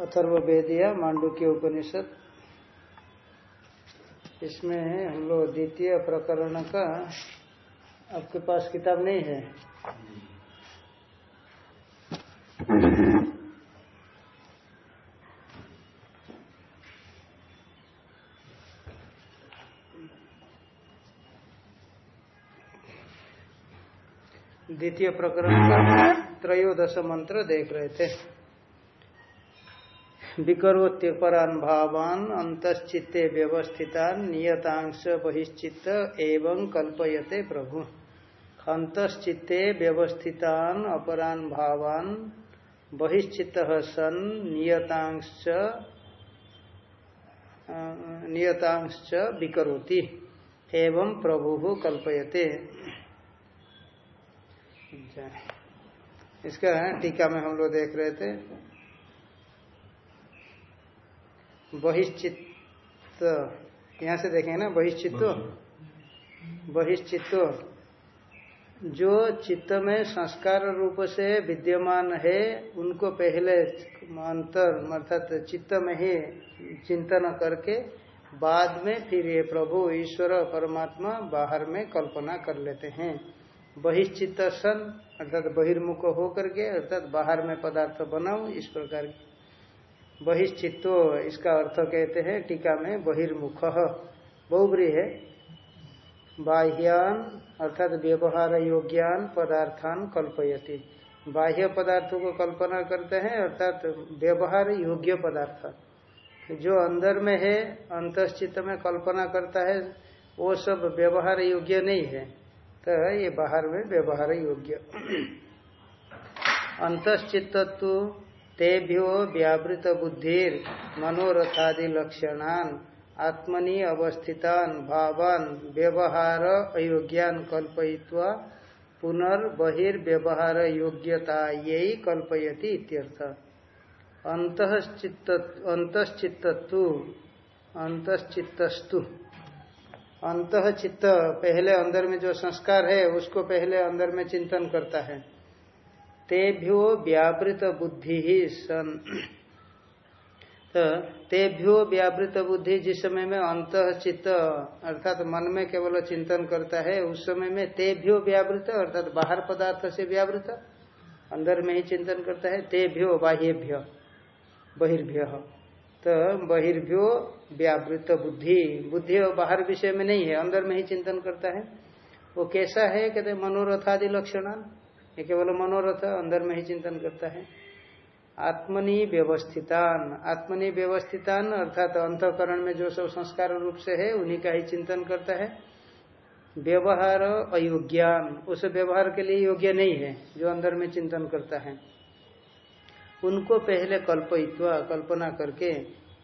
अथर्वेदिया मांडुक्य उपनिषद। इसमें हम लोग द्वितीय प्रकरण का, आपके पास किताब नहीं है? द्वितीय प्रकरण का, त्रयोदश मंत्र देख रहे थे। विकरोत्यपरान भावान अंतश्चित्ते व्यवस्थिता नियतांश बहिश्चित्त एवं कल्पयते प्रभु। अंतश्चित्ते व्यवस्थितान अपरान भावान बहिश्चित सन नियतांश नियतांश विकरोति। एवं प्रभु कल्पयते। इसका टीका में हम लोग देख रहे थे। बहिश्चित यहाँ से देखेंगे ना बहिश्चित्व बहिश्चित्व जो चित्त में संस्कार रूप से विद्यमान है, उनको पहले अंतर अर्थात चित्त में ही चिंतन करके बाद में फिर ये प्रभु, ईश्वर, परमात्मा बाहर में कल्पना कर लेते हैं। बहिश्चित सन अर्थात बहिर्मुख होकर के, अर्थात बाहर में पदार्थ बनाओ, इस प्रकार की बहिश्चित्तो, इसका अर्थ कहते हैं, टीका में बहिर्मुख। बहुब्री है। बाह्यान, अर्थात व्यवहार योग्यान पदार्थान कल्पयति। बाह्य पदार्थों को कल्पना करते हैं, अर्थात व्यवहार योग्य पदार्थ। जो अंदर में है अंतश्चित में कल्पना करता है, वो सब व्यवहार योग्य नहीं है। तो ये बाहर में व्यवहार योग्य। अंतश्चित्तत्व तेभ्यो व्यावृत बुद्धिर मनोरथादि लक्षणान आत्मनि अवस्थितान भावान, व्यवहार अयोग्यान कल्पयित्वा पुनर्बहिर्व्यवहार योग्यता यही कल्पयति इत्यर्थ। अंतश्चित्तु अंत चित्त पहले अंदर में जो संस्कार है, उसको पहले अंदर में चिंतन करता है। तेभ्यो व्यावृत बुद्धि ही सन। तो तेभ्यो व्यावृत बुद्धि जिस समय में अंत चित्त अर्थात मन में केवल चिंतन करता है, उस समय में तेभ्यो व्यावृत अर्थात बाहर पदार्थ से व्यावृत, अंदर में ही चिंतन करता है, तेभ्यो बाह्यभ्य, बहिर्भ्य। तो बहिर्भ्यो व्यावृत बुद्धि बुद्धि बाहर विषय में नहीं है, अंदर में ही चिंतन करता है। वो कैसा है, कहते मनोरथादि लक्षण ये केवल मनोरथ अंदर में ही चिंतन करता है। आत्मनि व्यवस्थितान। आत्मनि व्यवस्थितान अर्थात अंतकरण में जो सब संस्कार रूप से है, उन्हीं का ही चिंतन करता है। व्यवहार अयोग्यान। उस व्यवहार के लिए योग्य नहीं है, जो अंदर में चिंतन करता है। उनको पहले कल्पयित्वा, कल्पना करके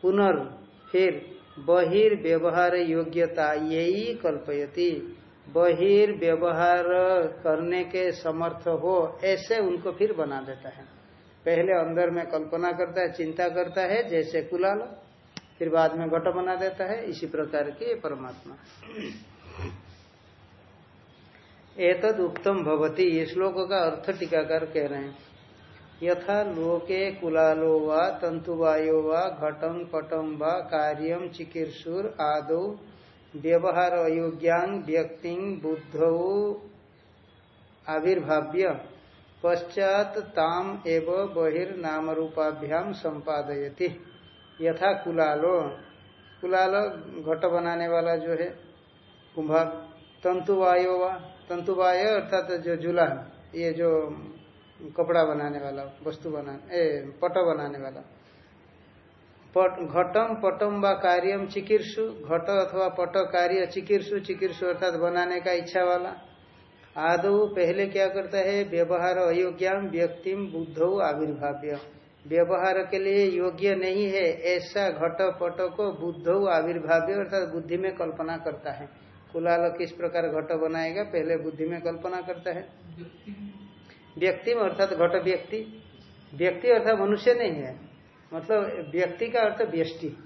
पुनर् फिर बहिर्व्यवहार योग्यता यही कल्पयती। बहिर्व्यवहार करने के समर्थ हो, ऐसे उनको फिर बना देता है। पहले अंदर में कल्पना करता है, चिंता करता है, जैसे कुलाल, फिर बाद में घट बना देता है, इसी प्रकार की परमात्मा। एतद उत्तम भवती, ये श्लोक का अर्थ टीकाकार कह रहे हैं। यथा लोके कुलालो व तंतुवायो व घटम पटम व कार्यम चिकीर्षुर आदो व्यवहार अयोग्यांग व्यक्ति बुद्ध आविर्भाव्य पश्चात ताम एव बहिर्नाम रूपाभ्याम संपादयति। यथा कुलालो। कुलाल घट बनाने वाला जो है कुंभार तंतुवायो व तंतुवाय अर्थात जो जुला ये जो कपड़ा बनाने वाला वस्तु बनाने ए, पट बनाने वाला घटम पटम व कार्यम चिकीर्षु, घट अथवा पट कार्य चिकीर्षु चिकीर्षु अर्थात बनाने का इच्छा वाला। आदो पहले क्या करता है? व्यवहार अयोग्याम व्यक्तिम बुद्ध आविर्भाव्य। व्यवहार के लिए योग्य नहीं है, ऐसा घट, पट को बुद्ध आविर्भाव्य अर्थात बुद्धि में कल्पना करता है। कुलाल किस प्रकार घट बनाएगा? पहले बुद्धि में कल्पना करता है। व्यक्ति अर्थात घट व्यक्ति। व्यक्ति अर्थात मनुष्य नहीं है। मतलब व्यक्ति का अर्थ व्यष्टि।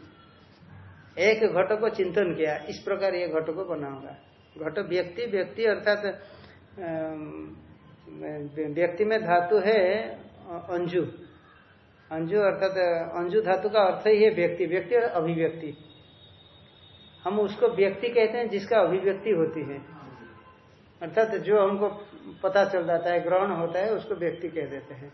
एक घट को चिंतन किया, इस प्रकार ये घट को बनाऊँगा। घट व्यक्ति व्यक्ति अर्थात व्यक्ति में धातु है अंजु। अंजु अर्थात, अंजु धातु का अर्थ ही है व्यक्ति व्यक्ति और अभिव्यक्ति। हम उसको व्यक्ति कहते हैं जिसका अभिव्यक्ति होती है। अर्थात जो हमको पता चल जाता है, ग्रहण होता है, उसको व्यक्ति कह देते हैं।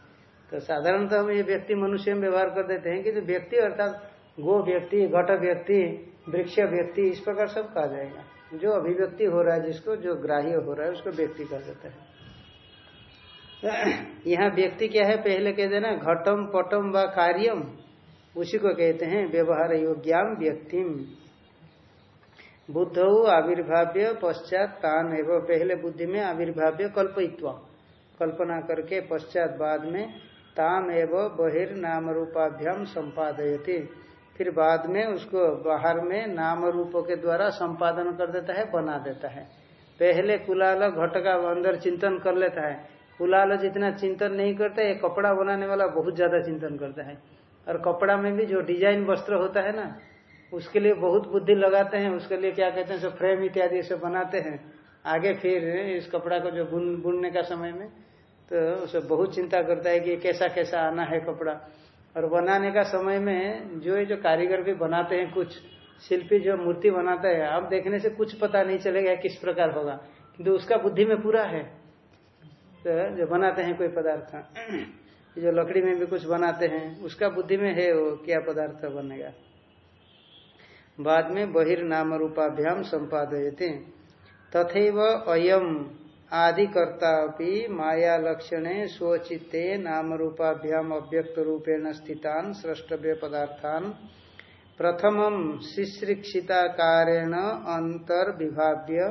तो साधारणतः हम ये व्यक्ति मनुष्य में व्यवहार कर देते हैं कि जो व्यक्ति अर्थात गो व्यक्ति, घट व्यक्ति, वृक्ष व्यक्ति, इस प्रकार सब कहा जाएगा। जो अभिव्यक्ति हो रहा है, जिसको जो ग्राह्य हो रहा है, उसको व्यक्ति कहा जाता है। यहाँ व्यक्ति क्या है? पहले कह देना, घटम, पटम व कार्यम, उसी को कहते हैं, व्यवहार योग्याम व्यक्तिम। बुद्ध आविर्भाव्य पश्चात तान एवं पहले बुद्धि में आविर्भाव्य कल्पित्व कल्पना करके पश्चात बाद में ताम एवं बहिर्नाम रूपाभ्याम संपादयती। फिर बाद में उसको बाहर में नाम रूपों के द्वारा संपादन कर देता है, बना देता है। पहले कुलाल घट का अंदर चिंतन कर लेता है। कुलाल जितना चिंतन नहीं करता है कपड़ा बनाने वाला बहुत ज़्यादा चिंतन करता है। और कपड़ा में भी जो डिज़ाइन वस्त्र होता है ना, उसके लिए बहुत बुद्धि लगाते हैं, उसके लिए क्या कहते हैं, सब फ्रेम इत्यादि से बनाते हैं। आगे फिर इस कपड़ा को जो बुन बुनने का समय में तो उसे बहुत चिंता करता है कि कैसा कैसा आना है कपड़ा। और बनाने का समय में जो जो कारीगर भी बनाते हैं, कुछ शिल्पी जो मूर्ति बनाता है आप देखने से कुछ पता नहीं चलेगा किस प्रकार होगा। किंतु उसका बुद्धि में पूरा है। तो जो बनाते हैं कोई पदार्थ। जो लकड़ी में भी कुछ बनाते हैं, उसका बुद्धि में है वो क्या पदार्थ बनेगा। बाद में बहिर्नाम रूपाभ्याम संपादयते। तथे अयम आदिकर्ता माया लक्षणे स्वचित्ते नाम रूपाभ्याम अव्यक्त रूपेण स्थितान सृष्टव्य पदार्थान प्रथम शिश्रिक्षिताकारेण अंतर्विभाव्य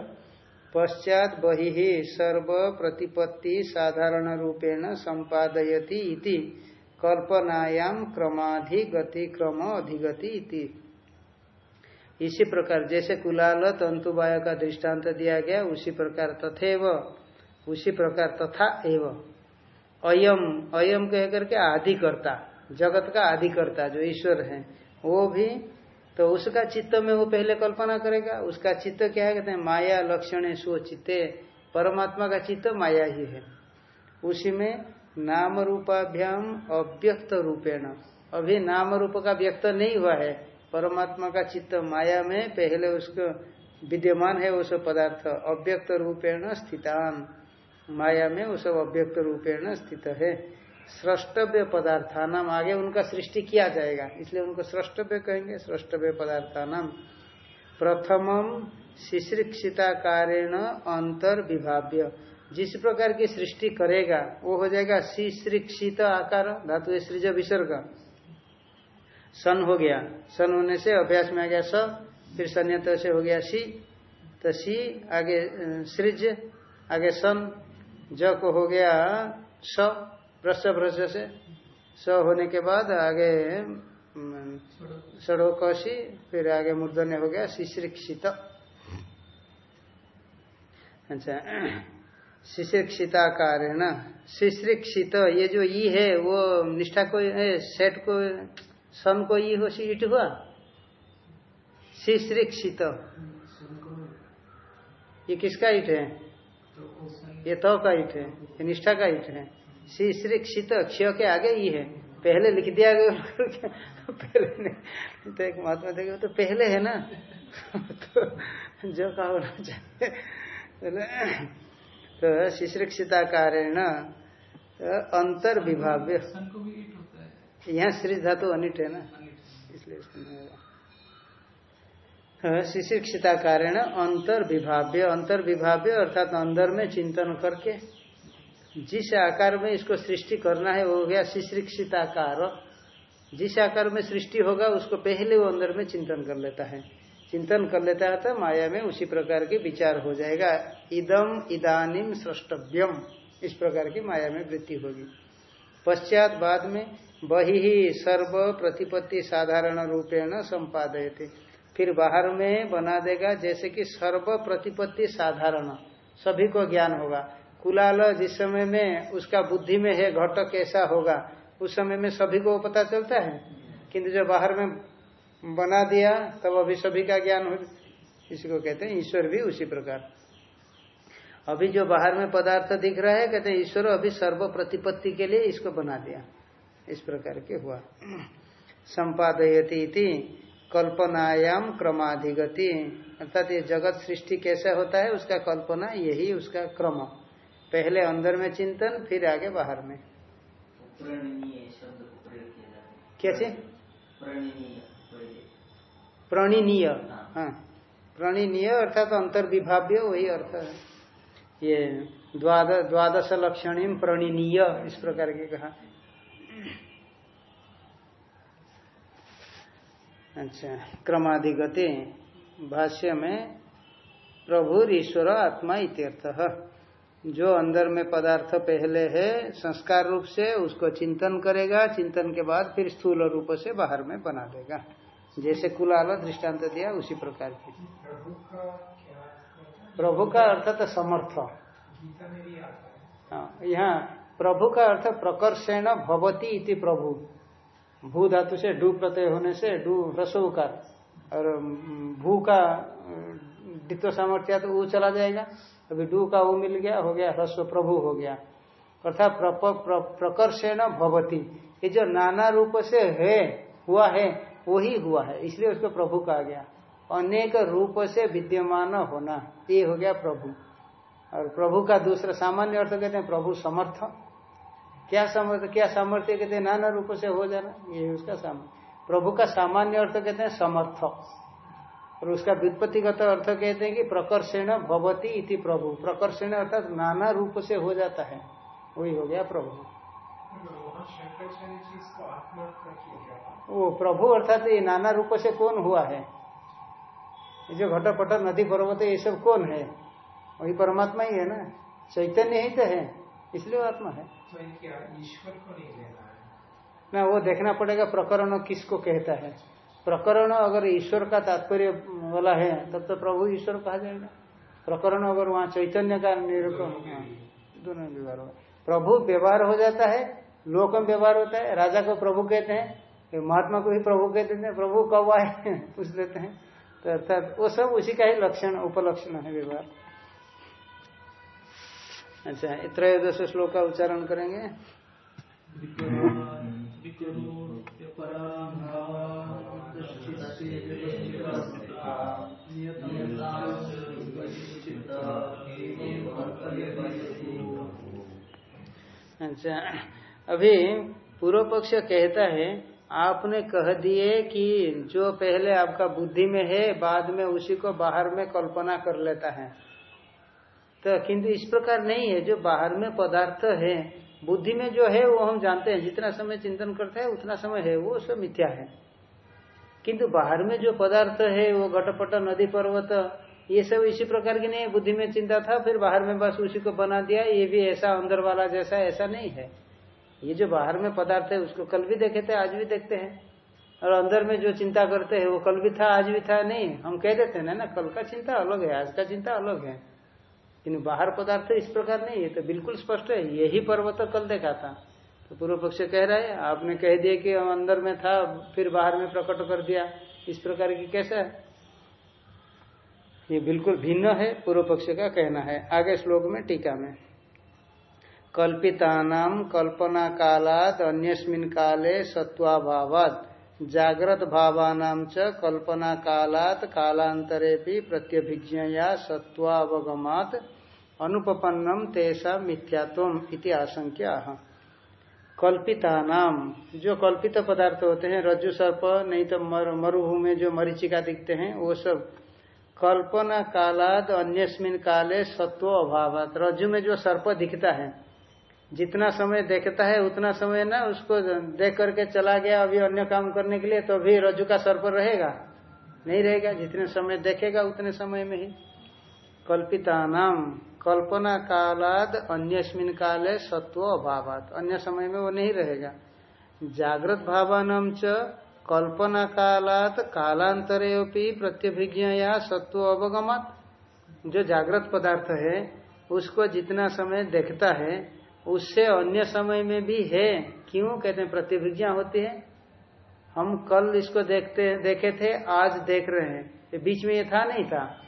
पश्चात बहि सर्व प्रतिपत्ति साधारण रूपेण संपादयति इति। कल्पनायाम क्रमाधिगति क्रम अधिगति इति। इसी प्रकार जैसे कुलाल तंतुवाय का दृष्टांत दिया गया, उसी प्रकार तथेव, उसी प्रकार तथा एव। अयम अयम कह करके आदिकर्ता, जगत का आदिकर्ता जो ईश्वर है, वो भी तो उसका चित्त में वो पहले कल्पना करेगा, उसका चित्त क्या है, कहते हैं, माया, लक्षण, सो, चित्ते, परमात्मा का चित्त माया ही है। उसी में नाम रूपाभ्याम अव्यक्त रूपेण, अभी नाम रूप का व्यक्त नहीं हुआ है परमात्मा का चित्त माया में पहले उसको विद्यमान है वो सब पदार्थ। अव्यक्त रूपेण स्थितान। माया में वो सब अव्यक्त रूपेण स्थित है। स्रष्टव्य पदार्थानाम, आगे उनका सृष्टि किया जाएगा। इसलिए उनको स्रष्टव्य कहेंगे, स्रष्टव्य पदार्थानाम। प्रथमम शिश्रिक्षिताकारेण अंतर विभाव्य जिस प्रकार की सृष्टि करेगा, वो हो जाएगा शिश्रिक्षित आकार, धातु सृज विसर्ग। सन हो गया। सन होने से अभ्यास में आ गया स, फिर सन्यत से हो गया सी। तो सी आगे, सृज, आगे सन, ज को हो गया स भ्रश भ्रश से। स होने के बाद आगे सड़ो कौशी फिर आगे मूर्धन्य हो गया शिशिक्षित अच्छा शिशिक्षिताकार है ना शिशिक्षित ये जो ई है, वो निष्ठा को, है, सेट को सन को ई हो सी ईट हुआ? शिश्रिक्षित ये किसका ईट है? ये तो का ईट है, ये निष्ठा का ईट है। शिश्रिक्षित क्ष के आगे ही है। पहले लिख दिया गया पहले नहीं। तो एक महात्मा देखे तो पहले है ना? तो जो का होना चाहिए तो शिश्रिक्षिता कारण अंतर विभाव्य यहाँ श्री धातु अनिट है ना? इसलिए शिशिक्षिता कारण अंतर विभाव्य अंतर विभाव्य अर्थात अंदर में चिंतन करके जिस आकार में इसको सृष्टि करना है, वो हो गया शिशिक्षिताकार। जिस आकार में सृष्टि होगा, उसको पहले वो अंदर में चिंतन कर लेता है। चिंतन कर लेता है तो माया में उसी प्रकार के विचार हो जाएगा। इदम इदानिम सृष्टव्यम इस प्रकार की माया में वृत्ति होगी। पश्चात बाद में वही ही सर्व प्रतिपत्ति साधारण रूपेण संपादयते। फिर बाहर में बना देगा, जैसे कि सर्व प्रतिपत्ति साधारण। सभी को ज्ञान होगा। कुलाल जिस समय में उसका बुद्धि में है घट कैसा होगा, उस समय में सभी को पता चलता है? किंतु जब बाहर में बना दिया, तब अभी सभी का ज्ञान हो इसी को कहते हैं, ईश्वर भी उसी प्रकार। अभी जो बाहर में पदार्थ दिख रहा है कहते हैं ईश्वर अभी सर्व प्रतिपत्ति के लिए इसको बना दिया। इस प्रकार के हुआ। संपादयती कल्पनायाम क्रमाधिगति। अर्थात ये जगत सृष्टि कैसा होता है उसका कल्पना यही उसका क्रम। पहले अंदर में चिंतन फिर आगे बाहर में। कैसे? प्रणीनीय हाँ। प्रणीनीय अर्थात अंतर्विभाव्य वही अर्थ है। ये द्वादश लक्षणी प्रणीनीय, इस प्रकार के कहा। अच्छा क्रमाधिगति भाष्य में प्रभु ईश्वर आत्मा इत्यर्थ। जो अंदर में पदार्थ पहले है, संस्कार रूप से, उसको चिंतन करेगा, चिंतन के बाद फिर स्थूल रूप से बाहर में बना देगा। जैसे कुल कुलाल दृष्टांत दिया उसी प्रकार की। प्रभु का अर्थ? तो समर्थ। हाँ, यहाँ प्रभु का अर्थ प्रकर्षण भवती इति प्रभु। भू धातु से डू प्रत्यय होने से डू रसोकार और भू का द्वित्व सामर्थ्य तो वो चला जाएगा। अभी डू का वो मिल गया हो गया ह्रस्व प्रभु हो गया। अर्थात प्रकर्षण भवती। ये जो नाना रूप से है हुआ है वही हुआ है, इसलिए उसको प्रभु कहा गया। अनेक रूप से विद्यमान होना, ये हो गया प्रभु। और प्रभु का दूसरा, सामान्य अर्थ कहते हैं प्रभु समर्थ। क्या समर्थ, क्या सामर्थ्य कहते हैं? नाना रूप से हो जाना, ये उसका सामर्थ्य। प्रभु का सामान्य अर्थ कहते हैं समर्थ। और उसका व्युत्पत्तिगत अर्थ कहते हैं कि प्रकर्षण भवती इति प्रभु। प्रकर्षण अर्थात नाना रूप से हो जाता है, वही हो गया प्रभु। वो प्रभु अर्थात ये नाना रूप से कौन हुआ है? ये जो घटपट नदी पर्वत ये सब कौन है? वही परमात्मा ही है ना? चैतन्य ही तो है इसलिए आत्मा है। तो ईश्वर को नहीं लेना है ना वो देखना पड़ेगा प्रकरण किसको कहता है। प्रकरण अगर ईश्वर का तात्पर्य वाला है तब तो प्रभु ईश्वर कहा जाएगा। प्रकरण अगर वहाँ चैतन्य का निरूपण दोनों व्यवहार प्रभु व्यवहार हो जाता है लोक में व्यवहार होता है, राजा को प्रभु कहते हैं महात्मा को ही प्रभु कहते हैं, प्रभु कब आए? पूछ लेते हैं। तो अर्थात वो सब उसी का ही लक्षण, उपलक्षण है व्यवहार। अच्छा त्रयोदश श्लोक का उच्चारण करेंगे। अच्छा अभी पूर्व पक्ष कहता है, आपने कह दिए कि जो पहले आपका बुद्धि में है, बाद में उसी को बाहर में कल्पना कर लेता है। तो किंतु इस प्रकार नहीं है, जो बाहर में पदार्थ है, बुद्धि में जो है, वो हम जानते हैं, जितना समय चिंतन करते हैं, उतना समय है, वो सब मिथ्या है। किंतु बाहर में जो पदार्थ है, वो घटपट, नदी पर्वत, ये सब इसी प्रकार की नहीं बुद्धि में चिंता था, फिर बाहर में बस उसी को बना दिया, ये भी ऐसा, अंदर वाला जैसा, ऐसा नहीं है। ये जो बाहर में पदार्थ है, उसको कल भी देखे थे, आज भी देखते हैं। और अंदर में जो चिंता करते हैं, वो कल भी था, आज भी था, नहीं। हम कह देते हैं, ना कल का चिंता अलग है, आज का चिंता अलग है। लेकिन बाहर पदार्थ इस प्रकार नहीं है तो बिल्कुल स्पष्ट है, यही पर्वत कल देखा था। तो पूर्व पक्ष कह रहा है, आपने कह दिया कि हम अंदर में था, फिर बाहर में प्रकट कर दिया, इस प्रकार की कैसा है? ये बिल्कुल भिन्न है, पूर्व पक्ष का कहना है। आगे श्लोक में टीका में। कल्पितानाम कल्पना कालात अन्यस्मिन काले सत्वाभावात जागृत भावानाम च कल्पना कालात कालांतरे भी प्रत्यभिज्ञया सत्वावगमात अनुपन्नम तेषा मिथ्यात्व इति आशंका कल्पिता नाम जो कल्पित पदार्थ होते हैं रज्जु सर्प नहीं तो मर, मरुभूमि में जो मरीचिका दिखते हैं वो सब। कल्पना कालाद अन्यस्मिन काले सत्व अभाव रज्जु में जो सर्प दिखता है जितना समय देखता है, उतना समय ना उसको देख करके चला गया अभी अन्य काम करने के लिए तो अभी रज्जु का सर पर रहेगा। नहीं रहेगा, जितने समय देखेगा, उतने समय में ही। कल्पिता नाम कल्पना कालाद अन्यस्मिन काले सत्व अभावात। अन्य समय में वो नहीं रहेगा। जागृत भावान च कल्पना कालात कालांतरे प्रत्यभिज्ञा सत्व अवगमत। जो जागृत पदार्थ है, उसको जितना समय देखता है उससे अन्य समय में भी है। क्यों? कहते हैं प्रतिभिज्ञा होती है। हम कल इसको देखते देखे थे, आज देख रहे हैं। तो बीच में ये था, नहीं था?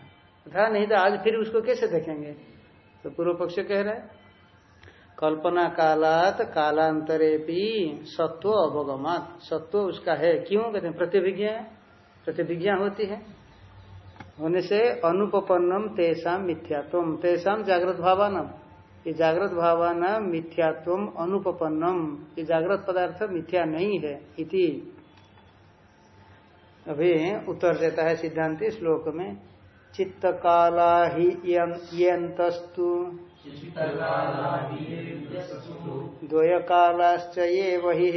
था, नहीं था, आज फिर उसको कैसे देखेंगे? तो पूर्व पक्ष कह रहे कल्पना कालात कालांतरे भी सत्व अवगमात। सत्व उसका है। क्यों? कहते हैं प्रतिभिज्ञा प्रतिभिज्ञा होती है। होने से अनुपन्नम तेसाम मिथ्यात्म तेसाम जागृत भावानम। ये जागृत भावना मिथ्यात्व अनुपन्नम ये जागृत पदार्थ मिथ्या नहीं है इति। अभी उत्तर देता है सिद्धांति श्लोक में। चित्त काला ही यंतस्तु। द्वय कालाश्च ये वही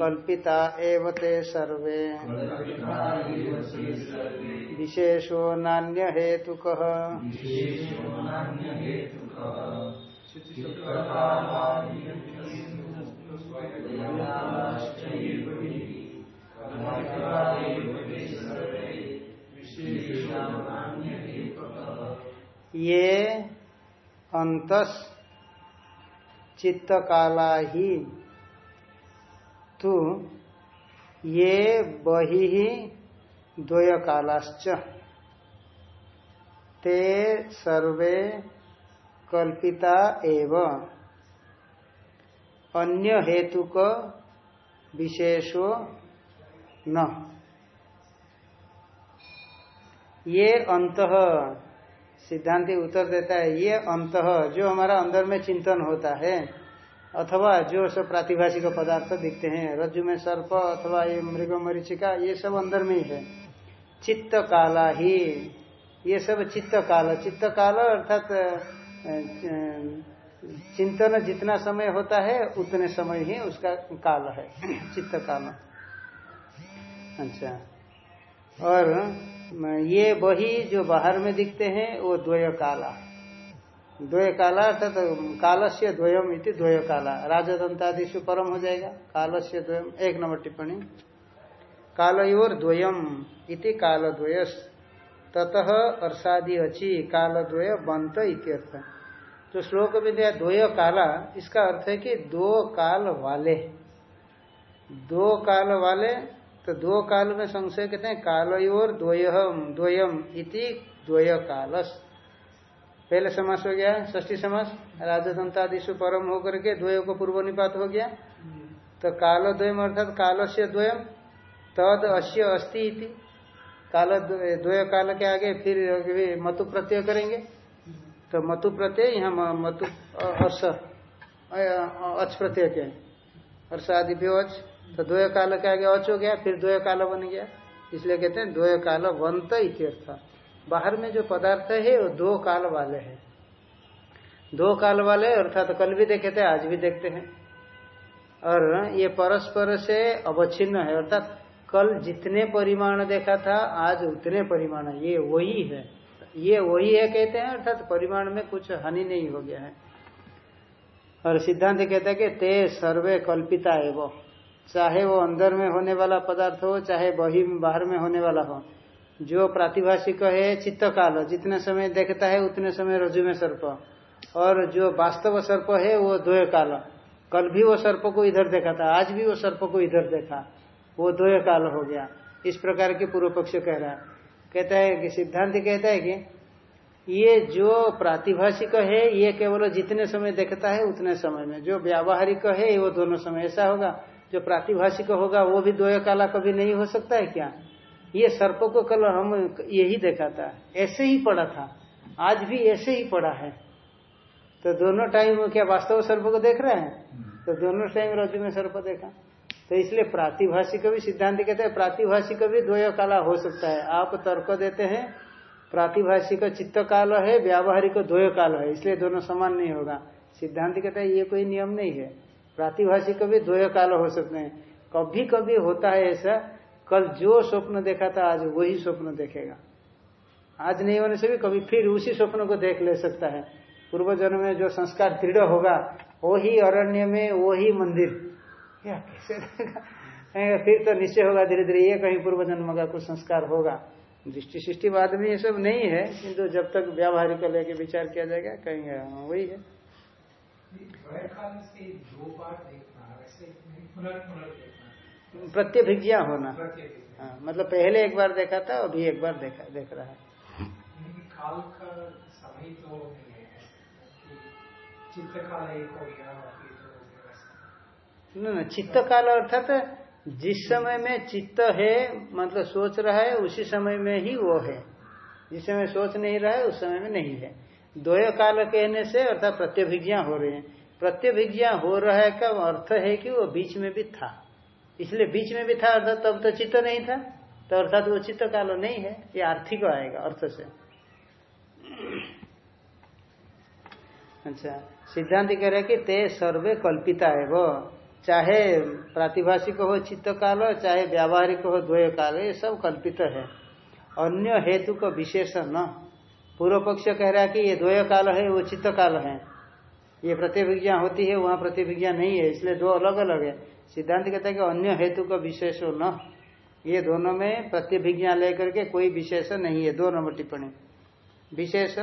कल्पिता एव ते सर्वे। विशेषो नान्य हेतु ये अंतस चित्त काला ही तो ये बही कालाश्च ते सर्वे कल्पिता एव। अन्य हेतु का विशेषो न। ये अंत, सिद्धांति उत्तर देता है, ये अंत, जो हमारा अंदर में चिंतन होता है अथवा जो सब प्रातिभाषिक पदार्थ दिखते हैं, रज्जु में सर्प अथवा ये मृग मरीचिका, ये सब अंदर में ही है। चित्त काला ही, ये सब चित्त काल चित्त काल अर्थात चिंतन जितना समय होता है, उतने समय ही उसका काल है चित्त काल अच्छा। और ये वही जो बाहर में दिखते हैं, वो द्वय काला द्वय काला अर्थात काल से द्वयम इति द्वय काला राजदंतादिशु परम हो जाएगा। काल से द्वयम, एक नंबर टिप्पणी। कालयोर द्वयम इति काल द्वयस ततः अर्षादि अची काल द्वय बंत इत्यर्थ। जो श्लोक में दिया द्वय काला इसका अर्थ है कि दो काल वाले दो काल वाले तो दो काल में संशय कहते हैं? कालयोर द्वयम द्वयम इति द्वय कालस पहले समास हो गया ष्टी समास राजदंतादिशु परम होकर के द्वय को पूर्व निपात हो गया। तो काल द्वयम अर्थात काल से द्वयम, तद अश्य अस्ति इति। काल द्वय काल के आगे फिर मतु प्रत्यय करेंगे। तो मतु प्रत्यय, यहाँ मतु अर्ष अच प्रत्यय के। अर्ष आदि भी अच तो द्वय काल के आगे अच हो गया, फिर द्वय काल बन गया। इसलिए कहते हैं द्वय काल वंत इत्यर्थ। बाहर में जो पदार्थ है, वो दो काल वाले हैं। दो काल वाले, अर्थात तो कल भी देखे थे, आज भी देखते हैं। और ये परस्पर से अवच्छिन्न है, अर्थात कल जितने परिमाण देखा था, आज उतने परिमाण ये वही है। ये वही है कहते हैं, अर्थात परिमाण में कुछ हानि नहीं हो गया है। और सिद्धांत कहता है कि ते सर्वे कल्पिता एवं। चाहे वो अंदर में होने वाला पदार्थ हो, चाहे बही बाहर में होने वाला हो। जो प्रातिभाषिक है चित्त काल जितने समय देखता है, उतने समय रजु में सर्प। और जो वास्तव सर्प है, वो द्वय काल कल भी वो सर्प को इधर देखा था, आज भी वो सर्प को इधर देखा। वो द्वय काल हो गया। इस प्रकार के पूर्व पक्ष कह रहा है। कहता है कि सिद्धांत कहता है कि ये जो प्रातिभाषिक है, ये केवल जितने समय देखता है, उतने समय में। जो व्यावहारिक है, वो दोनों समय ऐसा होगा। जो प्रातिभाषिक होगा, वो भी द्वय काला कभी नहीं हो सकता है क्या? ये सर्प को कल हम यही देखा था। ऐसे ही पड़ा था। आज भी ऐसे ही पड़ा है। तो दोनों टाइम क्या वास्तव सर्प को देख रहे हैं? तो दोनों टाइम रजु में सर्प देखा। तो इसलिए प्रातिभाषिक भी सिद्धांत कहते हैं प्रातिभाषिक भी द्वय काला हो सकता है। आप तर्क देते हैं प्रातिभाषी प्रातिभाषिक चित्त काल है व्यावहारिक द्वय काल है। इसलिए दोनों समान नहीं होगा। सिद्धांत कहता है ये कोई नियम नहीं है। प्रातिभाषिक भी द्वय काल हो सकते हैं। कभी कभी होता है ऐसा कल जो स्वप्न देखा था आज वही स्वप्न देखेगा। आज नहीं होने से भी कभी फिर उसी स्वप्न को देख ले सकता है। पूर्व जन्म में जो संस्कार दृढ़ होगा वही अरण्य में वही मंदिर। या कैसे फिर तो निश्चय होगा धीरे धीरे ये कहीं पूर्व जन्म का कुछ संस्कार होगा। दृष्टि सृष्टि बाद में ये सब नहीं है किंतु जब तक व्यावहारिक लेके विचार किया जाएगा कहीं हाँ, वही है। प्रत्यभिज्ञा होना। हाँ, मतलब पहले एक बार देखा था अभी एक बार देखा देख रहा है। काल का समय तो चित्त काल एक हो गया न न चित्त काल अर्थात जिस समय में चित्त है मतलब सोच रहा है उसी समय में ही वो है। जिस समय सोच नहीं रहा है उस समय में नहीं है। द्वय काल कहने से अर्थात प्रत्यभिज्ञा हो रही है। प्रत्यभिज्ञा हो रहा है का अर्थ है कि वो बीच में भी था। इसलिए बीच में भी था अर्थात तब तो चित्त नहीं था। तो अर्थात वो चित्त काल नहीं है, ये आर्थिक आएगा अर्थ से। अच्छा सिद्धांत कह रहे कि ते सर्वे कल्पिता है वो चाहे प्रातिभाषिक हो चित्त काल चाहे व्यावहारिक हो द्वय काल ये सब कल्पित है। अन्य हेतु का विशेष न पूर्व पक्ष कह रहा है कि ये द्वय काल है, वो चित्त काल है। ये प्रतिभिज्ञा होती है, वहाँ प्रतिभिज्ञा नहीं है, इसलिए दो अलग अलग है। सिद्धांत कहता है कि अन्य हेतु का विशेष हो न। ये दोनों में प्रत्यभिज्ञा लेकर के कोई विशेष नहीं है, दो नंबर टिप्पणी। विशेष,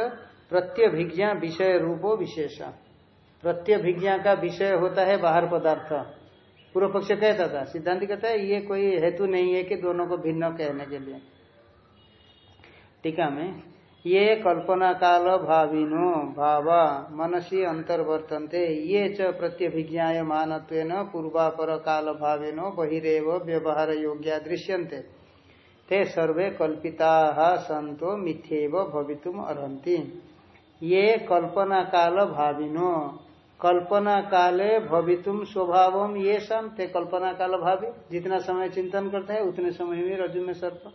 प्रत्यभिज्ञा विषय रूपो विशेष। प्रत्यभिज्ञा का विषय होता है बाहर पदार्थ। पूर्व पक्ष कहता था, सिद्धांत कहता है ये कोई हेतु नहीं है कि दोनों को भिन्न कहने के लिए। टीका में ये कल्पना काल भाविनो भावा मनसी अंतर्वर्तनते। ये च प्रत्यभिज्ञा मान पूर्वापर काल भाविनो बहिरेव व्यवहार योग्या दृश्यन्ते। ते सर्वे कल्पिता संतो मिथ्येव भवितुम अर्हन्ति। ये कल्पना काल भाविनो कल्पना काले भवितुम स्वभाव ये सम ते कल्पना काल भावी जितना समय चिंतन करते हैं, उतने समय में रजु में सर्प।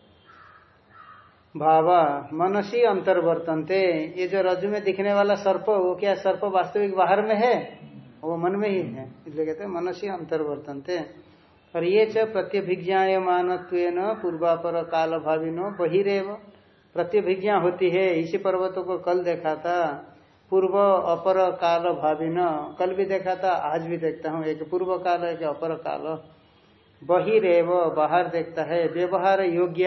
भावा, मनसी अंतर्वर्तनते। ये जो रजु में दिखने वाला सर्प, वो क्या सर्प वास्तविक बाहर में है? वो मन में ही है। इसलिए कहते हैं मनसी अंतर्वर्तनते। और ये च प्रत्यभिज्ञायमान पूर्वापर काल भाविनो बहिरेव। प्रत्यभिज्ञा होती है, इसी पर्वतों को कल देखा था पूर्व अपर काल भावी न कल भी देखा था आज भी देखता हूँ। एक पूर्व काल, एक अपर काल। बहिरेव, बाहर देखता है, व्यवहार योग्य,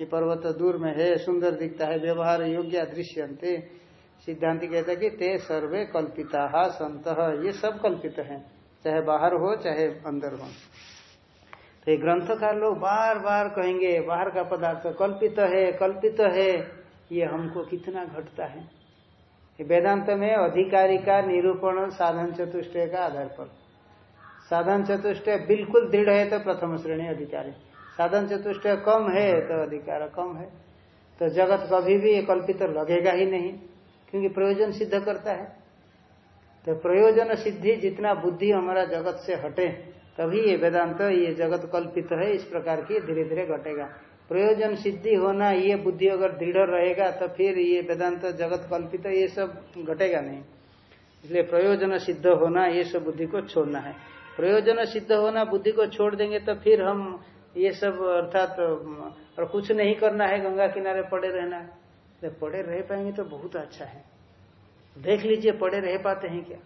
ये पर्वत दूर में है, सुंदर दिखता है, व्यवहार योग्य दृश्यंते। सिद्धांत कहता है कि ते सर्वे कल्पिता संत, ये सब कल्पित है, चाहे बाहर हो, चाहे अंदर हो। तो ये ग्रंथकार लोग बार बार कहेंगे, बाहर का पदार्थ कल्पित है कल्पित है, ये हमको कितना घटता है? वेदांत में अधिकारी का निरूपण साधन चतुष्टय का आधार पर। साधन चतुष्टय बिल्कुल दृढ़ है तो प्रथम श्रेणी अधिकारी। साधन चतुष्टय कम है तो अधिकार कम है। तो जगत कभी भी कल्पित तो लगेगा ही नहीं, क्योंकि प्रयोजन सिद्ध करता है। तो प्रयोजन सिद्धि जितना बुद्धि हमारा जगत से हटे, तभी ये वेदांत तो ये जगत कल्पित तो है, इस प्रकार की धीरे धीरे घटेगा। प्रयोजन सिद्धि होना, ये बुद्धि अगर दृढ़ रहेगा तो फिर ये वेदांत, जगत कल्पित, ये सब घटेगा नहीं। इसलिए प्रयोजन सिद्ध होना, ये सब बुद्धि को छोड़ना है। प्रयोजन सिद्ध होना, बुद्धि को छोड़ देंगे तो फिर हम ये सब, अर्थात, और कुछ नहीं करना है, गंगा किनारे पड़े रहना। है तो पड़े रह पाएँगे तो बहुत अच्छा है। देख लीजिए, पड़े रह पाते हैं क्या?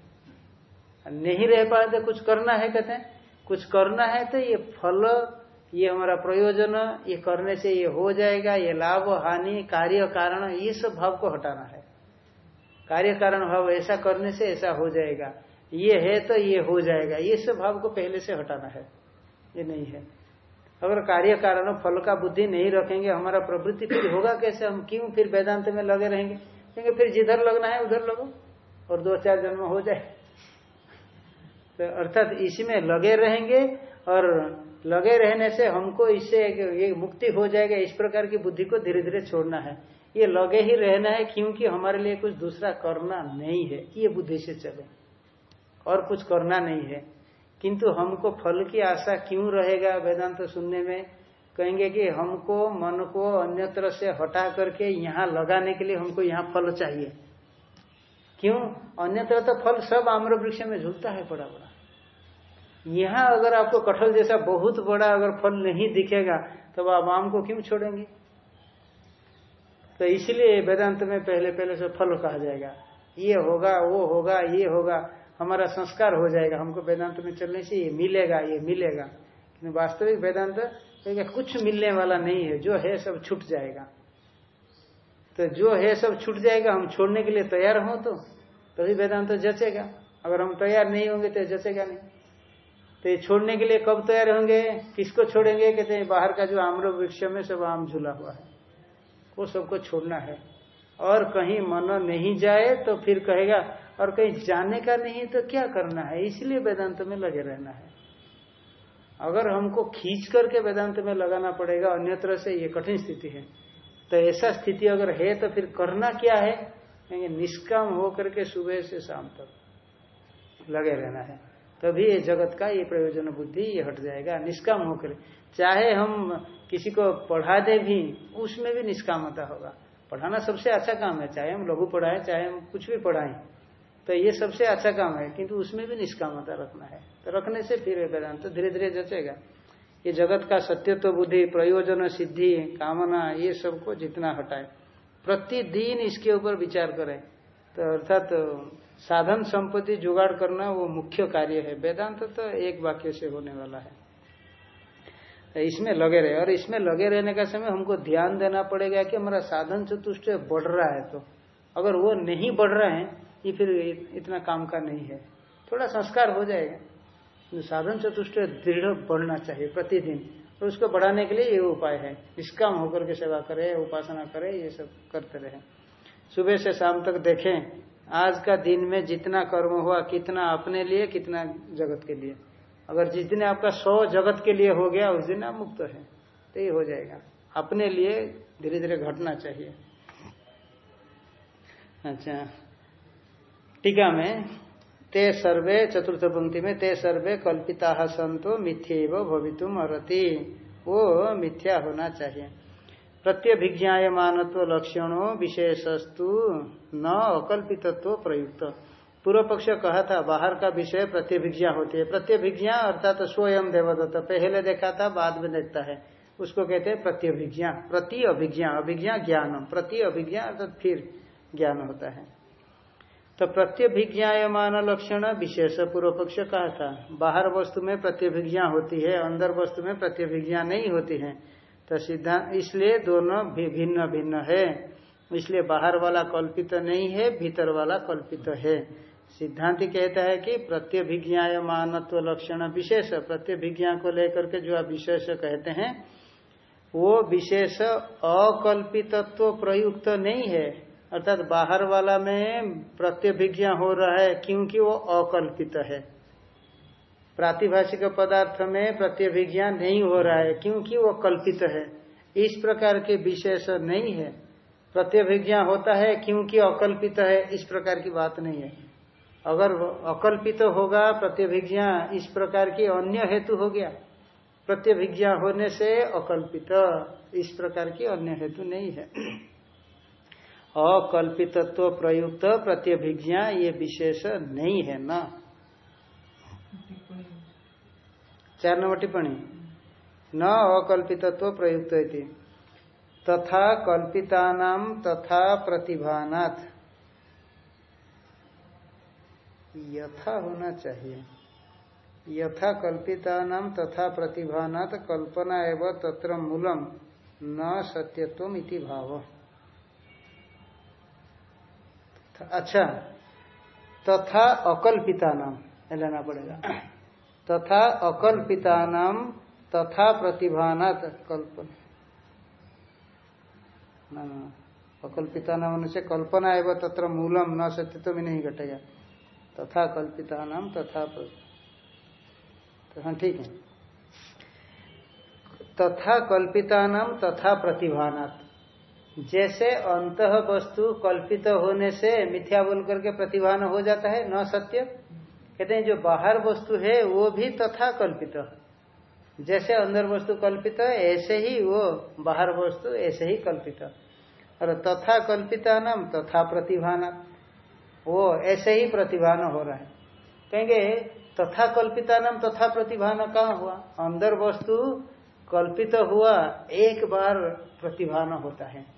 नहीं रह पाए तो कुछ करना है, कहते हैं। कुछ करना है तो ये फल, ये हमारा प्रयोजन, ये करने से ये हो जाएगा, ये लाभ, हानि, कार्य, कारण ये सब भाव को हटाना है। कार्य, कारण, भाव ऐसा करने से ऐसा हो जाएगा। ये है तो ये हो जाएगा। ये सब भाव को पहले से हटाना है। ये नहीं है। अगर कार्य कारण फल का बुद्धि नहीं रखेंगे, हमारा प्रवृत्ति फिर होगा कैसे? हम क्यों फिर वेदांत में लगे रहेंगे? क्योंकि फिर जिधर लगना है, उधर लगो, और दो चार जन्म हो जाए। तो अर्थात इसी में लगे रहेंगे, और लगे रहने से हमको इससे ये मुक्ति हो जाएगा। इस प्रकार की बुद्धि को धीरे धीरे छोड़ना है। ये लगे ही रहना है, क्योंकि हमारे लिए कुछ दूसरा करना नहीं है। ये बुद्धि से चले। और कुछ करना नहीं है। किंतु हमको फल की आशा क्यों रहेगा वेदांत सुनने में? कहेंगे कि हमको मन को अन्यत्र से हटा करके यहाँ लगाने के लिए हमको यहाँ फल चाहिए। क्यों? अन्यत्र तो फल सब आम्र वृक्ष में झूलता है बड़ा बड़ा यहाँ अगर आपको कठल जैसा बहुत बड़ा अगर फल नहीं दिखेगा तो आप आम को क्यों छोड़ेंगे? तो इसलिए वेदांत में पहले पहले से फल कहा जाएगा। ये होगा, वो होगा, ये होगा। हमारा संस्कार हो जाएगा, हमको वेदांत में चलने से ये मिलेगा ये मिलेगा। लेकिन वास्तविक वेदांत कुछ मिलने वाला नहीं है, जो है सब छूट जाएगा। तो जो है सब छूट जाएगा, हम छोड़ने के लिए तैयार हो तो तभी वेदांत जचेगा। अगर हम तैयार नहीं होंगे तो जचेगा नहीं। तो ये छोड़ने के लिए कब तैयार होंगे, किसको छोड़ेंगे? कहते हैं, बाहर का जो आम्र वृक्ष में सब आम झूला हुआ है, वो सबको छोड़ना है। और कहीं मन नहीं जाए तो फिर कहेगा और कहीं जाने का नहीं तो क्या करना है? इसलिए वेदांत में लगे रहना है। अगर हमको खींच करके वेदांत में लगाना पड़ेगा, अन्यत्र से ये कठिन स्थिति है। तो ऐसा स्थिति अगर है तो फिर करना क्या है? कहेंगे, निष्काम होकर के सुबह से शाम तक लगे रहना है। तभी ये जगत का ये प्रयोजन बुद्धि ये हट जाएगा। निष्काम होकर, चाहे हम किसी को पढ़ा दे भी, उसमें भी निष्कामता होगा। पढ़ाना सबसे अच्छा काम है। चाहे हम लघु पढ़ाएँ, चाहे हम कुछ भी पढ़ाएँ। तो ये सबसे अच्छा काम है, किंतु उसमें भी निष्कामता रखना है। तो रखने से फिर वेदांत तो धीरे धीरे जचेगा। ये जगत का सत्यत्व बुद्धि, प्रयोजन, सिद्धि, कामना, ये सबको जितना हटाए। प्रतिदिन इसके ऊपर विचार करें। तो अर्थात तो साधन संपत्ति जुगाड़ करना वो मुख्य कार्य है। वेदांत तो एक वाक्य से होने वाला है। तो इसमें लगे रहे। और इसमें लगे रहने का समय हमको ध्यान देना पड़ेगा कि हमारा साधन चतुष्ट बढ़ रहा है तो। अगर वो नहीं बढ़ रहे है ये फिर इतना काम का नहीं है। थोड़ा संस्कार हो जाएगा। साधन चतुष्ट दृढ़ बढ़ना चाहिए प्रतिदिन। और उसको बढ़ाने के लिए ये उपाय है। निष्काम होकर के सेवा करे, उपासना करे, ये सब करते रहे। सुबह से शाम तक देखें, आज का दिन में जितना कर्म हुआ, कितना अपने लिए, कितना जगत के लिए। अगर जिस दिन आपका सौ जगत के लिए हो गया, उस दिन आप मुक्त है। तो ये हो जाएगा। अपने लिए धीरे धीरे घटना चाहिए। अच्छा। टीका में ते सर्वे चतुर्थ पंक्ति में ते सर्वे कल्पिता संतो मिथ्य भवितुम अरति वो मिथ्या होना चाहिए। प्रत्यभिज्ञायमानत्व लक्षणों विशेषस्तु न अकल्पितत्व प्रयुक्त। पूर्व पक्ष कहा था, बाहर का विषय प्रत्यभिज्ञा होती है। प्रत्यभिज्ञा अर्थात तो स्वयं देवदत्त, पहले देखा था, बाद में देखता है। उसको कहते हैं प्रत्यभिज्ञा, प्रति अभिज्ञा अभिज्ञा ज्ञान प्रति अभिज्ञा अर्थात फिर ज्ञान होता है। तो प्रत्यभिज्ञायमान लक्षण विशेष पूर्व पक्ष कहा था। बाहर वस्तु में प्रत्यभिज्ञा होती है, अंदर वस्तु में प्रत्यभिज्ञा नहीं होती है। तो सिद्धांत इसलिए दोनों भिन्न भिन्न है। इसलिए बाहर वाला कल्पित नहीं है, भीतर वाला कल्पित है। सिद्धांति कहता है कि प्रत्यभिज्ञा मानत्व लक्षण विशेष, प्रत्यभिज्ञा को लेकर के जो आप विशेष कहते हैं, वो विशेष अकल्पितत्व प्रयुक्त नहीं है। अर्थात बाहर वाला में प्रत्यभिज्ञा हो रहा है, क्योंकि वो अकल्पित है। प्रातिभाषिक पदार्थ में प्रत्यभिज्ञा नहीं हो रहा है, क्योंकि वो कल्पित है। इस प्रकार के विशेष नहीं है। प्रत्यभिज्ञा होता है, क्योंकि अकल्पित है, इस प्रकार की बात नहीं है। अगर अकल्पित होगा, प्रत्यभिज्ञा इस प्रकार की अन्य हेतु हो गया। प्रत्यभिज्ञा होने से अकल्पित, इस प्रकार की अन्य हेतु नहीं है। अकल्पितत्व प्रयुक्त प्रत्यभिज्ञा ये विशेष नहीं है ना। चार नंबर टिप्पणी। न अकल्पितत्व प्रयुक्त तथा कल्पिता तथा प्रतिभानाथ यथा होना चाहिए। यथा कल्पिता नाम तथा प्रतिभानात कल्पना एवं तत्र मूलम। न सत्यत्व इति भाव। अच्छा। तथा अकल्पिता नाम लेना पड़ेगा। तथा अकल्पिता नाम तथा प्रतिभानात कल्पना। अकल्पिता नाम से कल्पना एवं तत्र मूलम, न सत्यत्व में नहीं घटेगा। तथा कल्पिता नाम तथा तो ठीक है। तथा कल्पिता नाम तथा प्रतिभानात्। जैसे अंत वस्तु कल्पित होने से मिथ्या बोल करके प्रतिभान हो जाता है, न सत्य। कहते हैं, जो बाहर वस्तु है, वो भी तथा कल्पित। जैसे अंदर वस्तु कल्पित, ऐसे ही वो बाहर वस्तु, ऐसे ही कल्पित। और तथा कल्पिता नाम तथा प्रतिभाना, वो ऐसे ही प्रतिभान हो रहा है। कहेंगे, तथा कल्पिता नाम तथा प्रतिभान कहाँ हुआ? अंदर वस्तु कल्पित हुआ, एक बार प्रतिभान होता है।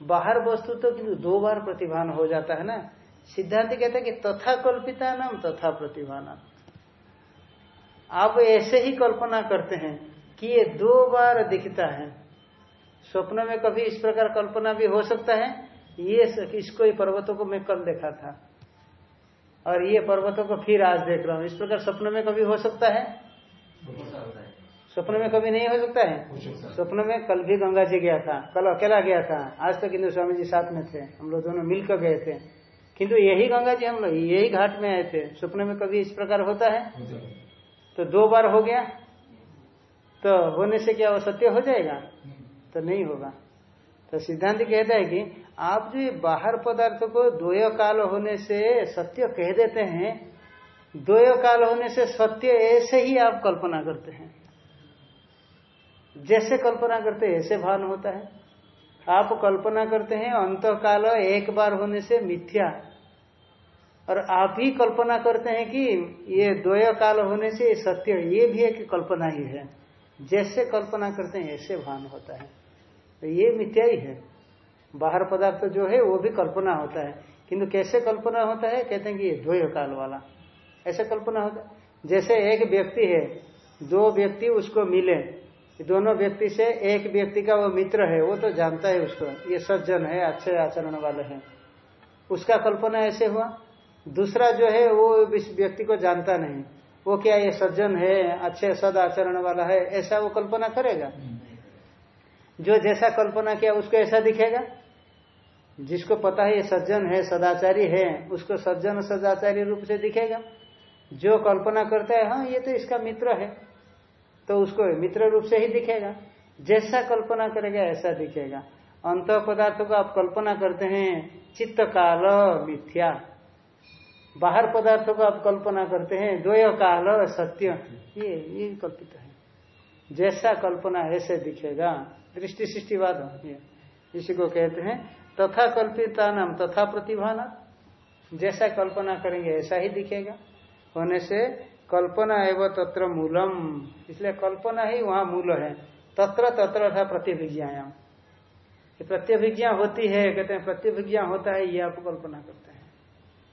बाहर वस्तु तो किंतु दो बार प्रतिभान हो जाता है ना? सिद्धांत कहते हैं कि तथा कल्पिता नाम तथा प्रतिभान। आप ऐसे ही कल्पना करते हैं कि ये दो बार दिखता है। स्वप्न में कभी इस प्रकार कल्पना भी हो सकता है, ये इसको ही पर्वतों को मैं कल देखा था। और ये पर्वतों को फिर आज देख रहा हूँ। इस प्रकार स्वप्न में कभी हो सकता है? स्वप्न में कभी नहीं हो सकता है? स्वप्न में कल भी गंगा जी गया था कल अकेला गया था। आज तक इंदु स्वामी जी साथ में थे हम लोग दोनों मिलकर गए थे। किंतु यही गंगा जी हम लोग यही घाट में आए थे। स्वप्न में कभी इस प्रकार होता है? तो दो बार हो गया तो होने से क्या वो सत्य हो जाएगा? तो नहीं होगा। तो सिद्धांत कहता है कि आप जो बाहर पदार्थ को द्वय काल होने से सत्य कह देते हैं द्वय काल होने से सत्य ऐसे ही आप कल्पना करते हैं। जैसे कल्पना करते ऐसे भान होता है। आप कल्पना करते हैं अंत काल एक बार होने से मिथ्या। और आप ही कल्पना करते हैं कि ये द्वय काल होने से सत्य, ये भी एक कल्पना ही है। जैसे कल्पना करते हैं, ऐसे भान होता है। तो ये मिथ्या ही है। बाहर पदार्थ तो जो है, वो भी कल्पना होता है। किंतु कैसे कल्पना होता है? कहते हैं कि ये द्वय काल वाला। ऐसे कल्पना होता है। जैसे एक व्यक्ति है, दो व्यक्ति उसको मिले। दोनों व्यक्ति से एक व्यक्ति का वो मित्र है, वो तो जानता है उसको, ये सज्जन है, अच्छे आचरण वाले हैं। उसका कल्पना ऐसे हुआ। दूसरा जो है, वो इस व्यक्ति को जानता नहीं। वो क्या ये सज्जन है, अच्छे सद आचरण वाला है, ऐसा वो कल्पना करेगा? जो जैसा कल्पना किया, उसको ऐसा दिखेगा? जिसको पता है ये सज्जन है, सदाचारी है, उसको सज्जन सदाचारी रूप से दिखेगा। जो कल्पना करता है हाँ ये तो इसका मित्र है। तो उसको मित्र रूप से ही दिखेगा। जैसा कल्पना करेगा, ऐसा दिखेगा। अंत पदार्थ को आप कल्पना करते हैं चित्त काल मिथ्या। बाहर पदार्थों को आप कल्पना करते हैं द्वय काल सत्य। ये ये कल्पित है। जैसा कल्पना, ऐसे दिखेगा। दृष्टि सृष्टिवाद इसी को कहते हैं तथा कल्पिता नाम तथा प्रतिभान। जैसा कल्पना करेंगे, ऐसा ही दिखेगा। होने से कल्पना एवं तत्र मूलम। इसलिए कल्पना ही वहाँ मूल है। तत्र तत्र था प्रतिभिज्ञायाम प्रत्यभिज्ञा होती है, कहते हैं प्रत्यभिज्ञा होता है, ये आप कल्पना करते हैं।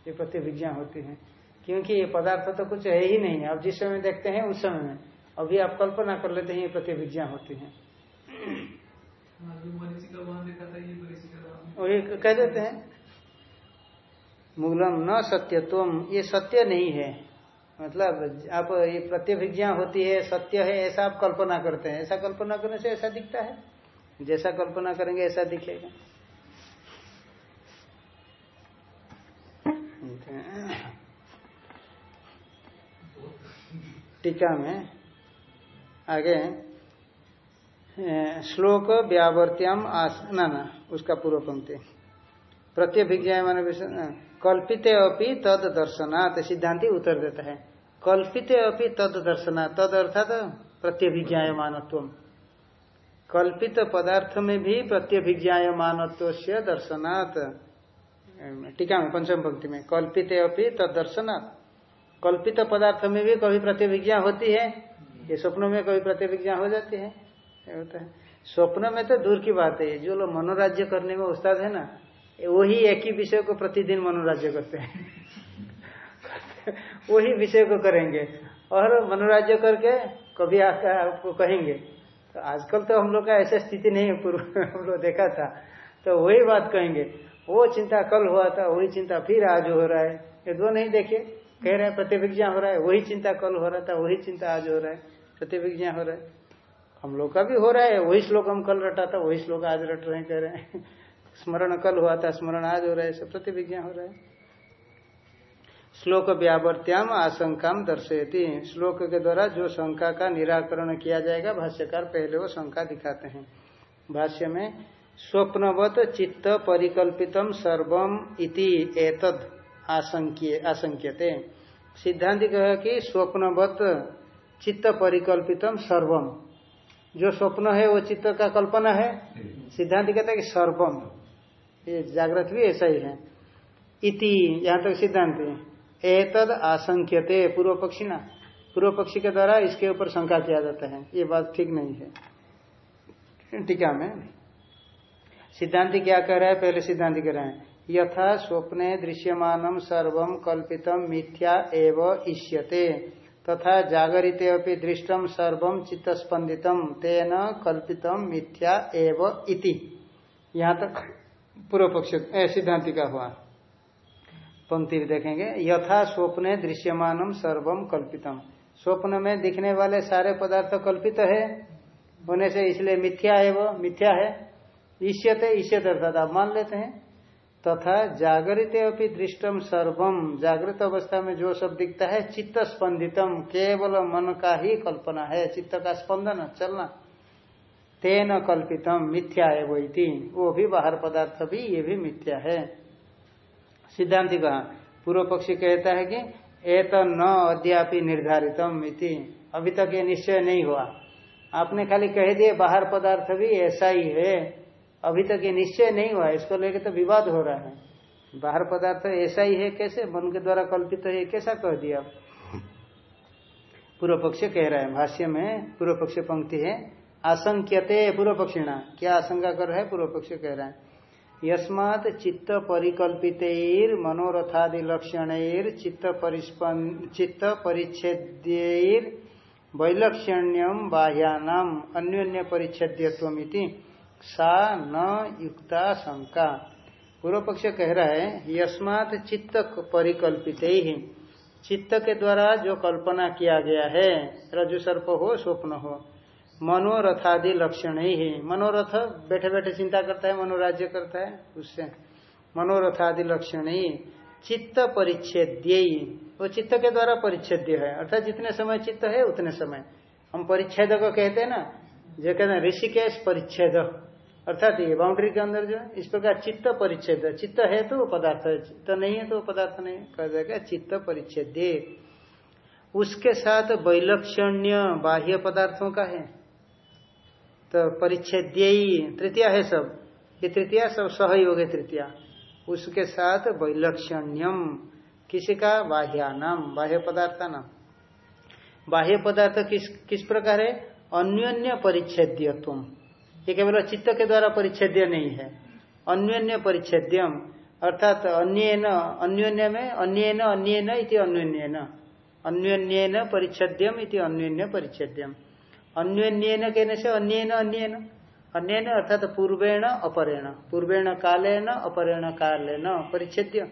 ये प्रत्यभिज्ञा होती है। क्योंकि ये पदार्थ तो कुछ है ही नहीं। आप जिस समय देखते हैं, उस समय। में अभी आप कल्पना कर लेते हैं, ये प्रतिभिज्ञा होती है। वही कह देते हैं, मूलम न सत्यत्व ये सत्य नहीं है। मतलब आप, ये प्रत्यभिज्ञा होती है, सत्य है, ऐसा आप कल्पना करते हैं। ऐसा कल्पना करने से ऐसा दिखता है? जैसा कल्पना करेंगे, ऐसा दिखेगा। टीका में आगे श्लोक व्यावर्त्याम आस, ना ना, उसका पूर्व पंक्ति। प्रत्यभिज्ञा मान कल्पित अपनी तद दर्शनात्, सिद्धांति उत्तर देता है। कल्पित अपनी तद दर्शना तद अर्थात प्रत्यभिज्ञाय मानत्व कल्पित पदार्थ में भी प्रत्यभिज्ञाय मानत्व से दर्शनात् टीका में, पंचम पंक्ति में, कल्पित अपनी तद दर्शनात्। कल्पित पदार्थ में भी कभी प्रतिभिज्ञा होती है, ये स्वप्नों में कभी प्रतिभिज्ञा हो जाती है होता है। स्वप्न में तो दूर की बात है जो लोग मनोराज्य करने में उस्ताद है ना वही एक ही विषय को प्रतिदिन मनोराज्य करते हैं। वही विषय को करेंगे। और मनोराज्य करके कभी आपको कहेंगे तो आजकल तो हम लोग का ऐसा स्थिति नहीं है, पूर्व हम लोग देखा था। तो वही बात कहेंगे। वो चिंता कल हुआ था, वही चिंता फिर आज हो रहा है। ये दो नहीं देखे। कह रहे हैं प्रतिभिज्ञा हो रहा है, वही चिंता कल हो रहा था, वही चिंता आज हो रहा है। प्रतिभिज्ञा हो रहा है। हम लोग का भी हो रहा है, वही श्लोक हम कल रटा था, वही श्लोक आज रट रहे हैं, कह रहे हैं। स्मरण कल हुआ था, स्मरण आज हो रहा है सब प्रतिविज्ञा हो रहा है। श्लोक व्यावर्त्याम आशंका दर्शयती। श्लोक के द्वारा जो शंका का निराकरण किया जाएगा, भाष्यकार पहले वो शंका दिखाते हैं। भाष्य में, स्वप्नवत चित्त परिकल्पितम सर्वम इति एतद आशंक्य, आशंक्यते। सिद्धांत कह कि स्वप्नवत चित्त परिकल्पितम सर्वम। जो स्वप्न है, वो चित्त का कल्पना है। सिद्धांत कहता है कि सर्वम। ये जागृत भी ऐसा ही है। इति, यहाँ तक सिद्धांत एतद आशंक्यते पूर्व पक्षी ना पूर्व पक्षी के द्वारा इसके ऊपर शंका किया जाता है। ये बात ठीक नहीं है। टीका में। सिद्धांति क्या कह रहा है? पहले सिद्धांति कह रहे हैं। यथा स्वप्ने दृश्यमान सर्वम कल्पितम मिथ्या एव इष्यते। तथा जागरिते अपि दृष्टम सर्वम चित्तस्पंदितम तेन कल्पितम मिथ्या एव इति। यहाँ तक पूर्व पक्ष सिद्धांति का हुआ। पंक्ति देखेंगे। यथा स्वप्ने दृश्यमानम सर्वम कल्पितम। स्वप्न में दिखने वाले सारे पदार्थ कल्पित है। होने से इसलिए मिथ्या है वो, मिथ्या है। ईष्यते ईश्यत अर्थात आप मान लेते हैं। तथा जागृत अपनी दृष्टम सर्वम जागृत अवस्था में जो सब दिखता है, चित्त स्पंदितम। केवल मन का ही कल्पना है। चित्त का स्पंदन, चलना। तेन कल्पितम, मिथ्या है वो वही वो भी बाहर पदार्थ भी, ये भी मिथ्या है। सिद्धांति कहा, पूर्व पक्षी कहता है कि ए तो न अद्यापि निर्धारितम इति। अभी तक ये निश्चय नहीं हुआ। आपने खाली कह दिए, बाहर पदार्थ भी ऐसा ही है। अभी तक ये निश्चय नहीं हुआ, इसको लेकर तो विवाद हो रहा है। बाहर पदार्थ ऐसा ही है कैसे? मन के द्वारा कल्पित है कैसा कह दिया? पूर्व पक्ष कह रहा है, भाष्य में पूर्व पक्ष पंक्ति है आशंक्यते पूर्व पक्षिणा क्या आशंका कर रहा है? पूर्व पक्ष कह रहा है। यस्मात चित्त परिकल्पित मनोरथादि लक्षण चित्त चित्त परिच्छेद वैलक्षण्यम बाह्यानाम अन्योन्य परिच्छेद्यत्व सा न युक्ता शंका। पूर्व पक्ष कह रहा है, यस्मात चित्त परिकल्पित ही चित्त के द्वारा जो कल्पना किया गया है रजु सर्प हो, स्वप्न हो मनोरथादि लक्षण ही है। मनोरथ बैठे बैठे चिंता करता है, मनोराज्य करता है, उससे। मनोरथादि लक्षण ही चित्त परिच्छेद्य वो चित्त के द्वारा परिच्छेद्य है। अर्थात जितने समय चित्त है, उतने समय। हम परिच्छेद को कहते हैं ना, जो कहते हैं ऋषिकेश परिच्छेद। अर्थात ये बाउंड्री के अंदर जो इस प्रकार चित्त परिच्छेद। चित्त है तो पदार्थ है, चित्त नहीं है तो पदार्थ नहीं। कह जाएगा चित्त परिच्छेद उसके साथ वैलक्षण्य बाह्य पदार्थों का है। तो परिच्छेद तृतीया है सब। ये तृतीया सब सहयोग है तृतीया। उसके साथ वैलक्षण्यम। किसी का? बाह्यानाम। बाह्य पदार्थ नाम बाह्य पदार्थ किस किस प्रकार है? अन्योन्य परिच्छेद्य तुम ये केवल चित्त के द्वारा परिच्छेद्य नहीं है। अन्योन्य परिच्छेद्यम। अर्थात अन्य अन्योन्य में अन्य अन्य इति अन्योन्य अन्योन्य परिच्छेद्यम इति अन्योन्य परिच्छेद्यम। अन्योन्य कहने से अन्य अन्य अन्य अर्थात पूर्वेण, अपरेण। पूर्वेण कालेन, अपरेण कालेन। परिच्छेद्य।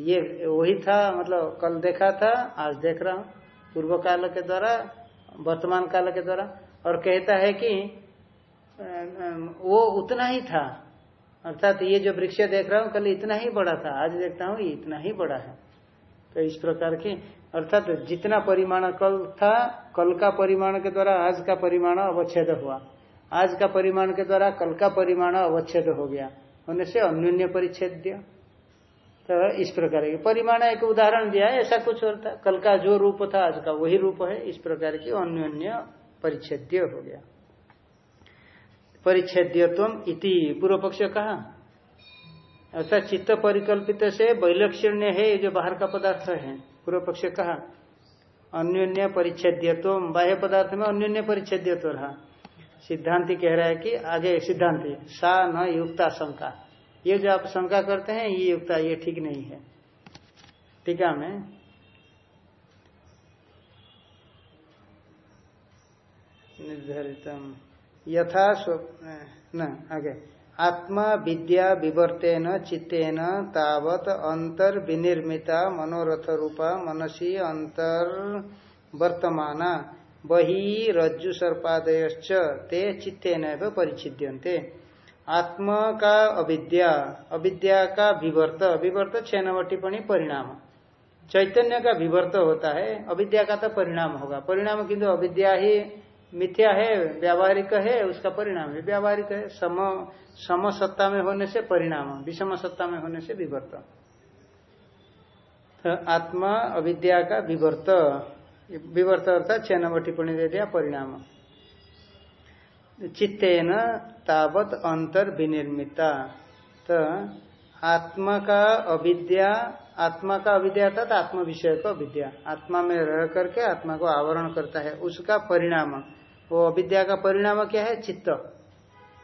ये, वही था मतलब कल देखा था, आज देख रहा हूँ। पूर्व काल के द्वारा, वर्तमान काल के द्वारा। और कहता है कि वो उतना ही था। अर्थात ये जो वृक्ष देख रहा हूँ, कल इतना ही बड़ा था। आज देखता हूँ, ये इतना ही बड़ा है। तो इस प्रकार की, अर्थात तो जितना परिमाण कल था, कल का परिमाण के द्वारा आज का परिमाण अवच्छेद हुआ। आज का परिमाण के द्वारा कल का परिमाण अवच्छेद हो गया। होने से अन्योन्य परिच्छेद्य तो इस प्रकार की परिमाण एक उदाहरण दिया है ऐसा कुछ और था कल का जो रूप था, आज का वही रूप है। इस प्रकार की अन्योन्य परिच्छेद्य हो गया। परिच्छेद्यत्व इति पूर्व पक्ष कहा। अर्थात चित्त परिकल्पित से वैलक्षण्य है जो बाहर का पदार्थ है। पूर्व पक्ष कहा, अन्योन्य परिच्छेद्यत्व। बाह्य पदार्थ में अन्योन्य परिच्छेद्यत्व रहा। सिद्धांति कह रहा है कि आगे सिद्धांति सा न युक्ता शंका। ये जो आप शंका करते हैं, ये युक्ता, ये ठीक नहीं है। टीका में निर्धारित यथा स्व, न, आगे। आत्मा विद्या विवर्तेन चित्तेन तावत अंतर विनिर्मिता मनोरथ रूपा मनसी अंतर वर्तमाना। बही रज्जु सर्पादय ते चित्तेन परिचिद्यन्ते आत्मा का अविद्या अविद्या का विवर्त विवर्त छह परिणाम। चैतन्य का विवर्त होता है, अविद्या का तो परिणाम होगा। परिणाम किंतु अविद्या ही मिथ्या है, व्यावहारिक है, उसका परिणाम है। व्यावहारिक है, सम सम सत्ता में होने से परिणाम विषम सत्ता में होने से विवर्त तो आत्मा अविद्या का विवर्त विवर्त अर्थात छह नंबर टिप्पणी दे दिया, परिणाम। चित्तेन तावत अंतर विनिर्मिता। तो आत्मा का अविद्या, आत्मा का अविद्या अर्थात आत्म विषय का अविद्या। आत्मा में रह करके आत्मा को आवरण करता है, उसका परिणाम। वो अविद्या का परिणाम क्या है? चित्त।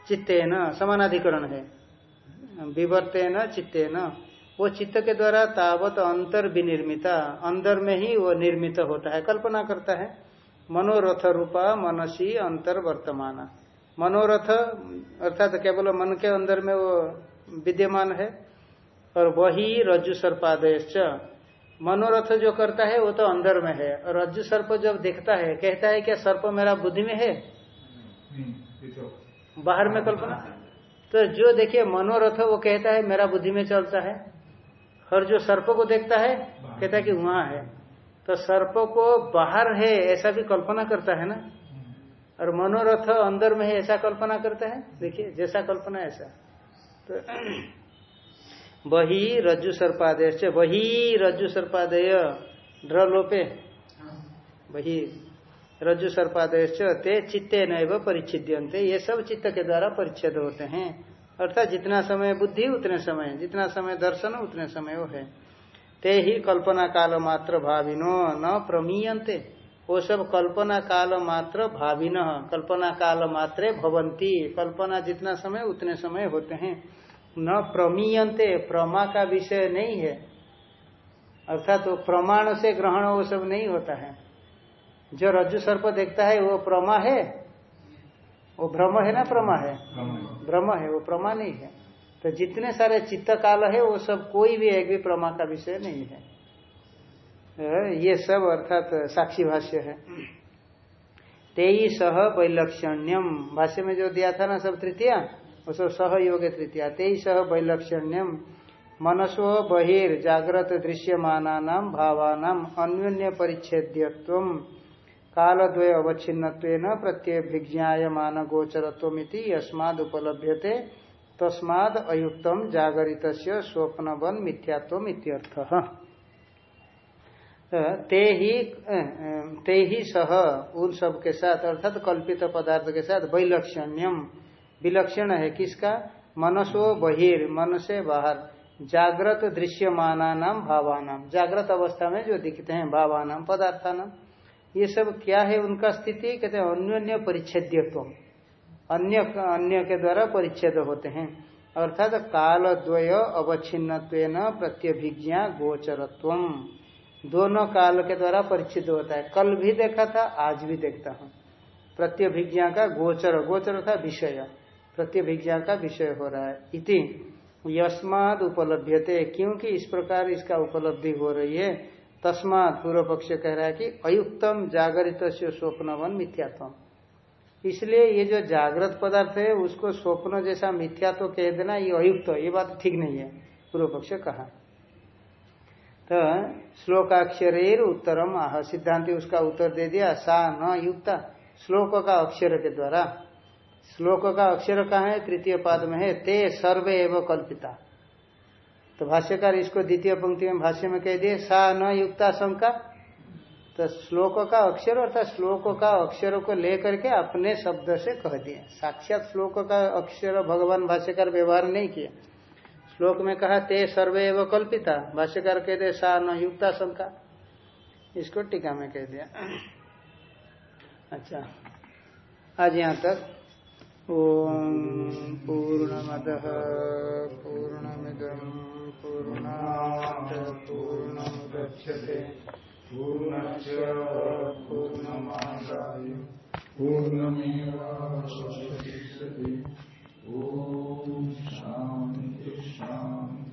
चित्ते न समानाधिकरण है। विवर्ते न चित्ते न वो चित्त के द्वारा तावत अंतर विनिर्मिता, अंदर में ही वो निर्मित होता है, कल्पना करता है। मनोरथ रूपा मनसी अंतर वर्तमान। मनोरथ, अर्थात केवल मन के अंदर में वो विद्यमान है, और वही रज्जु सर्पादय मनोरथ जो करता है वो तो अंदर में है। और रज्जु सर्प जब देखता है कहता है क्या सर्प मेरा बुद्धि में है? बाहर में कल्पना? तो जो देखिए मनोरथ वो कहता है मेरा बुद्धि में चलता है। और जो सर्प को देखता है कहता है कि वहाँ है। तो सर्प को बाहर है ऐसा भी कल्पना करता है ना? और मनोरथ अंदर में है ऐसा कल्पना करता है? देखिए जैसा कल्पना ऐसा। तो वही रज्जु सर्पादय वही रज्जु सर्पादय। ड्र लोपे। वही रज्जु सर्पादय ते चित्ते न परिच्छिद्यंते ये सब चित्त के द्वारा परिच्छेद होते हैं। अर्थात जितना समय बुद्धि, उतने समय। जितना समय दर्शन, उतने समय वो है। ते ही कल्पना काल मात्र भाविनो न प्रमीयते वो सब कल्पना काल मात्र भाविन। कल्पना काल मात्रे भवंती कल्पना जितना समय, उतने समय होते हैं। न प्रमीयते प्रमा का विषय नहीं है। अर्थात तो प्रमाण से ग्रहण वो सब नहीं होता है। जो रज्जु सर्प देखता है वो प्रमा है? वो भ्रम है ना प्रमा है? भ्रम है। वो प्रमा नहीं है। तो जितने सारे चित्त काल है वो सब कोई भी एक भी प्रमा का विषय नहीं है। ये सब अर्थात साक्षी भाष्य है। तेई सह वैलक्षण्यम भाष्य में जो दिया था ना सब तृतीया? वो सब सहयोग तृतीया। तेई सह वैलक्षण्यम मनसो बहिर् जागृत दृश्यमाना भावानाम अन्योन्य परिच्छेद्यत्व। कालद्वय अवच्छिन्न प्रत्यय भिज्ञायमान गोचरत्वमिति यस्माद उपलभ्यते। तस्माद अयुक्तम जागरित स्वप्न वन मिथ्यात्व इत्यर्थ ते ही सह उन सब के साथ, अर्थात कल्पित पदार्थ के साथ वैलक्षण्यम। विलक्षण है किसका? मनसो बहिर मन से बाहर। जागृत दृश्यमाना नाम भावानाम जागृत अवस्था में जो दिखते हैं भावानाम पदार्थानाम ये सब क्या है उनका स्थिति? कहते हैं, अन्योन्य परिच्छेद्यत्व अन्य अन्य के द्वारा परिच्छेद होते हैं। अर्थात काल द्वय अवच्छिन्न प्रत्यभिज्ञा गोचरत्व दोनों काल के द्वारा परिच्छिद होता है। कल भी देखा था, आज भी देखता हूँ। प्रत्यभिज्ञा का गोचर गोचर था विषय। प्रत्यभिज्ञा का विषय हो रहा है। इति यस्माद उपलब्धते क्योंकि इस प्रकार इसका उपलब्धि हो रही है। तस्मात पूर्व पक्ष कह रहा है कि अयुक्तम जागरित स्वप्नवन मिथ्यात्म इसलिए ये जो जागृत पदार्थ है, उसको स्वप्न जैसा मिथ्या तो कह देना, ये अयुक्त, ये बात ठीक नहीं है पूर्व पक्ष कहा। तो श्लोकाक्षर उत्तरम, आह, सिद्धांति उसका उत्तर दे दिया, सा न युक्ता, श्लोक का अक्षर के द्वारा। श्लोक का अक्षर कहा है? तृतीय पाद में है। ते सर्वे एवं कल्पिता। तो भाष्यकार इसको द्वितीय पंक्ति में भाष्य में कह दिए, सा न युक्ता शंका। तो श्लोक का अक्षर अर्थात श्लोक का अक्षर को लेकर के अपने शब्द से कह दिए। साक्षात श्लोक का अक्षर भगवान भाष्यकार व्यवहार नहीं किया श्लोक में कहा, ते सर्वे एवं कल्पिता। भाष्यकार कह दे सा न युक्ता शंका। इसको टीका में कह दिया। अच्छा आज यहाँ तक पूर्णमद पूर्णमदः पूर्णमिदं पूर्णात् पूर्णमुदच्छते। पूर्णश्च पूर्णमादाय। पूर्णमेवावशिष्यते। ॐ शान्ति शान्ति।